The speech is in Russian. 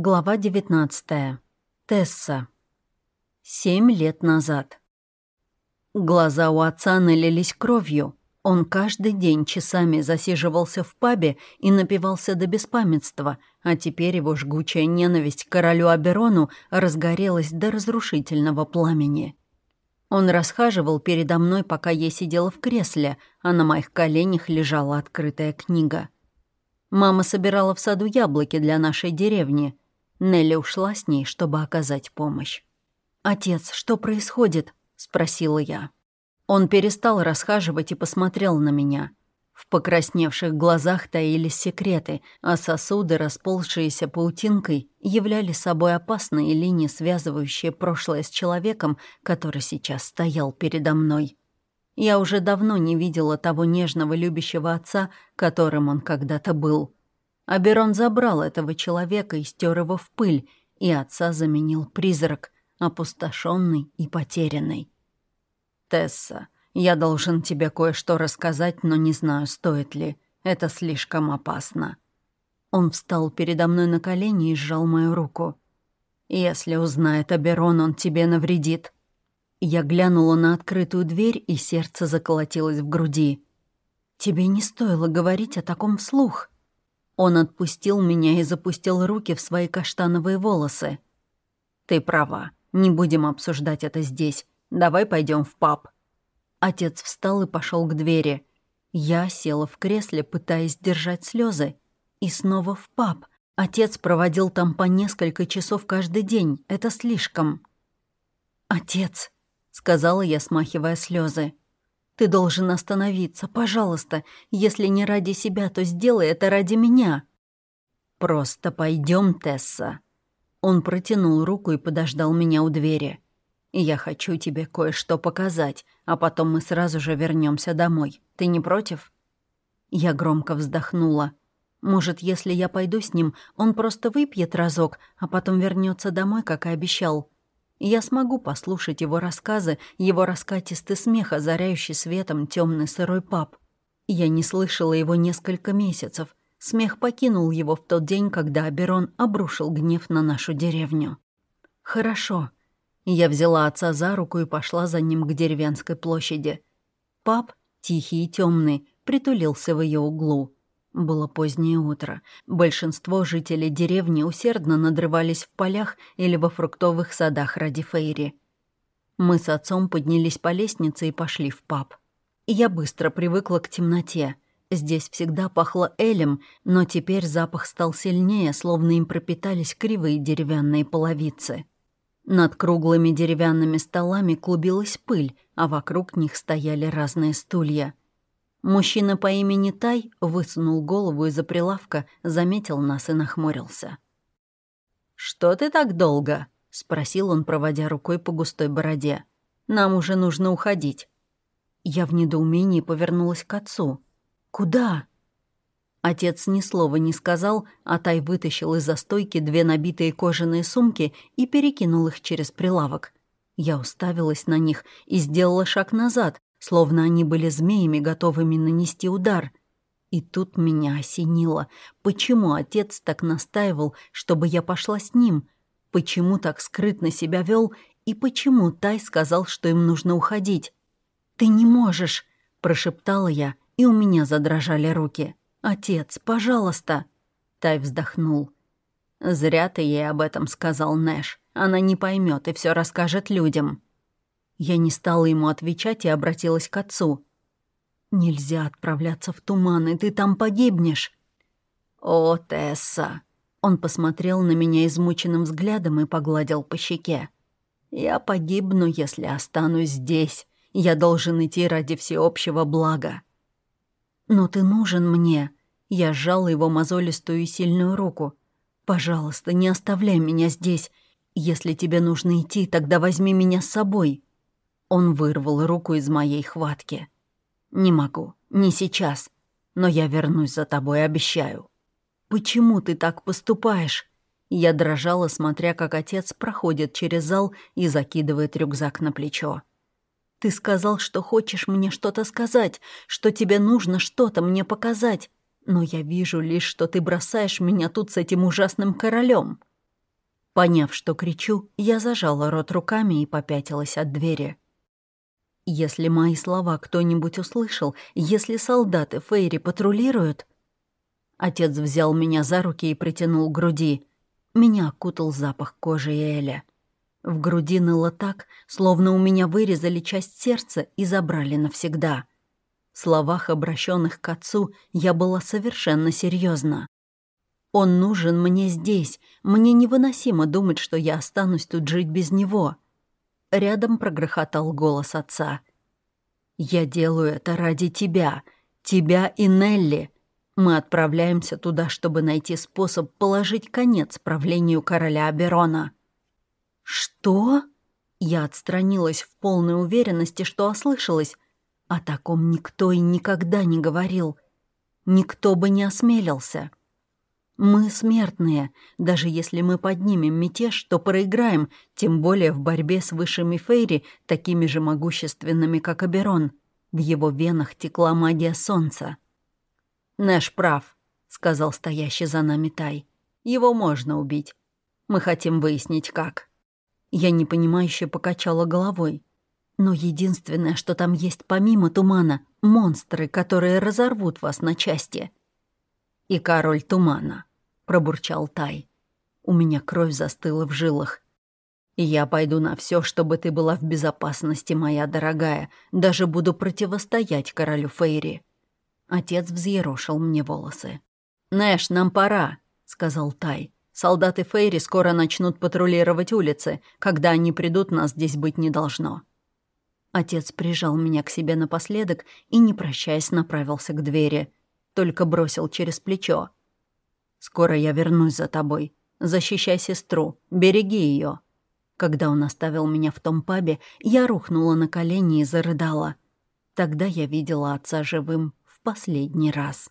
Глава 19. Тесса. Семь лет назад. Глаза у отца налились кровью. Он каждый день часами засиживался в пабе и напивался до беспамятства, а теперь его жгучая ненависть к королю Аберону разгорелась до разрушительного пламени. Он расхаживал передо мной, пока я сидела в кресле, а на моих коленях лежала открытая книга. Мама собирала в саду яблоки для нашей деревни — Нелли ушла с ней, чтобы оказать помощь. «Отец, что происходит?» — спросила я. Он перестал расхаживать и посмотрел на меня. В покрасневших глазах таились секреты, а сосуды, расползшиеся паутинкой, являли собой опасные линии, связывающие прошлое с человеком, который сейчас стоял передо мной. Я уже давно не видела того нежного любящего отца, которым он когда-то был. Аберон забрал этого человека и стер его в пыль, и отца заменил призрак, опустошенный и потерянный. «Тесса, я должен тебе кое-что рассказать, но не знаю, стоит ли. Это слишком опасно». Он встал передо мной на колени и сжал мою руку. «Если узнает Аберон, он тебе навредит». Я глянула на открытую дверь, и сердце заколотилось в груди. «Тебе не стоило говорить о таком вслух», он отпустил меня и запустил руки в свои каштановые волосы. «Ты права. Не будем обсуждать это здесь. Давай пойдем в паб». Отец встал и пошел к двери. Я села в кресле, пытаясь держать слезы. И снова в паб. Отец проводил там по несколько часов каждый день. Это слишком. «Отец», — сказала я, смахивая слезы. Ты должен остановиться, пожалуйста. Если не ради себя, то сделай это ради меня». «Просто пойдем, Тесса». Он протянул руку и подождал меня у двери. «Я хочу тебе кое-что показать, а потом мы сразу же вернемся домой. Ты не против?» Я громко вздохнула. «Может, если я пойду с ним, он просто выпьет разок, а потом вернется домой, как и обещал я смогу послушать его рассказы, его раскатистый смех, озаряющий светом темный сырой паб. Я не слышала его несколько месяцев. Смех покинул его в тот день, когда Аберон обрушил гнев на нашу деревню. «Хорошо». Я взяла отца за руку и пошла за ним к деревенской площади. Паб, тихий и темный, притулился в ее углу. Было позднее утро. Большинство жителей деревни усердно надрывались в полях или во фруктовых садах ради Фейри. Мы с отцом поднялись по лестнице и пошли в паб. Я быстро привыкла к темноте. Здесь всегда пахло элем, но теперь запах стал сильнее, словно им пропитались кривые деревянные половицы. Над круглыми деревянными столами клубилась пыль, а вокруг них стояли разные стулья — Мужчина по имени Тай высунул голову из-за прилавка, заметил нас и нахмурился. «Что ты так долго?» — спросил он, проводя рукой по густой бороде. «Нам уже нужно уходить». Я в недоумении повернулась к отцу. «Куда?» Отец ни слова не сказал, а Тай вытащил из-за стойки две набитые кожаные сумки и перекинул их через прилавок. Я уставилась на них и сделала шаг назад, словно они были змеями, готовыми нанести удар. И тут меня осенило. Почему отец так настаивал, чтобы я пошла с ним? Почему так скрытно себя вел? И почему Тай сказал, что им нужно уходить? «Ты не можешь!» — прошептала я, и у меня задрожали руки. «Отец, пожалуйста!» Тай вздохнул. «Зря ты ей об этом сказал, Нэш. Она не поймет и все расскажет людям». Я не стала ему отвечать и обратилась к отцу. «Нельзя отправляться в туман, и ты там погибнешь». «О, Тесса!» Он посмотрел на меня измученным взглядом и погладил по щеке. «Я погибну, если останусь здесь. Я должен идти ради всеобщего блага». «Но ты нужен мне». Я сжала его мозолистую и сильную руку. «Пожалуйста, не оставляй меня здесь. Если тебе нужно идти, тогда возьми меня с собой». Он вырвал руку из моей хватки. «Не могу, не сейчас, но я вернусь за тобой, обещаю». «Почему ты так поступаешь?» Я дрожала, смотря, как отец проходит через зал и закидывает рюкзак на плечо. «Ты сказал, что хочешь мне что-то сказать, что тебе нужно что-то мне показать, но я вижу лишь, что ты бросаешь меня тут с этим ужасным королем. Поняв, что кричу, я зажала рот руками и попятилась от двери. Если мои слова кто-нибудь услышал, если солдаты Фейри патрулируют... Отец взял меня за руки и притянул к груди. Меня окутал запах кожи Эля. В груди ныло так, словно у меня вырезали часть сердца и забрали навсегда. В словах, обращенных к отцу, я была совершенно серьезна. Он нужен мне здесь. Мне невыносимо думать, что я останусь тут жить без него. Рядом прогрохотал голос отца. «Я делаю это ради тебя, тебя и Нелли. Мы отправляемся туда, чтобы найти способ положить конец правлению короля Аберона». «Что?» Я отстранилась в полной уверенности, что ослышалась. О таком никто и никогда не говорил. Никто бы не осмелился. Мы смертные. Даже если мы поднимем мятеж, то проиграем, тем более в борьбе с высшими Фейри, такими же могущественными, как Аберон. В его венах текла магия солнца. «Нэш прав», — сказал стоящий за нами Тай. «Его можно убить. Мы хотим выяснить, как». Я непонимающе покачала головой. Но единственное, что там есть помимо тумана — монстры, которые разорвут вас на части. И король тумана пробурчал Тай. У меня кровь застыла в жилах. «Я пойду на все, чтобы ты была в безопасности, моя дорогая. Даже буду противостоять королю Фейри». Отец взъерошил мне волосы. «Нэш, нам пора», — сказал Тай. «Солдаты Фейри скоро начнут патрулировать улицы. Когда они придут, нас здесь быть не должно». Отец прижал меня к себе напоследок и, не прощаясь, направился к двери. Только бросил через плечо. Скоро я вернусь за тобой. Защищай сестру, береги ее. Когда он оставил меня в том пабе, я рухнула на колени и зарыдала. Тогда я видела отца живым в последний раз.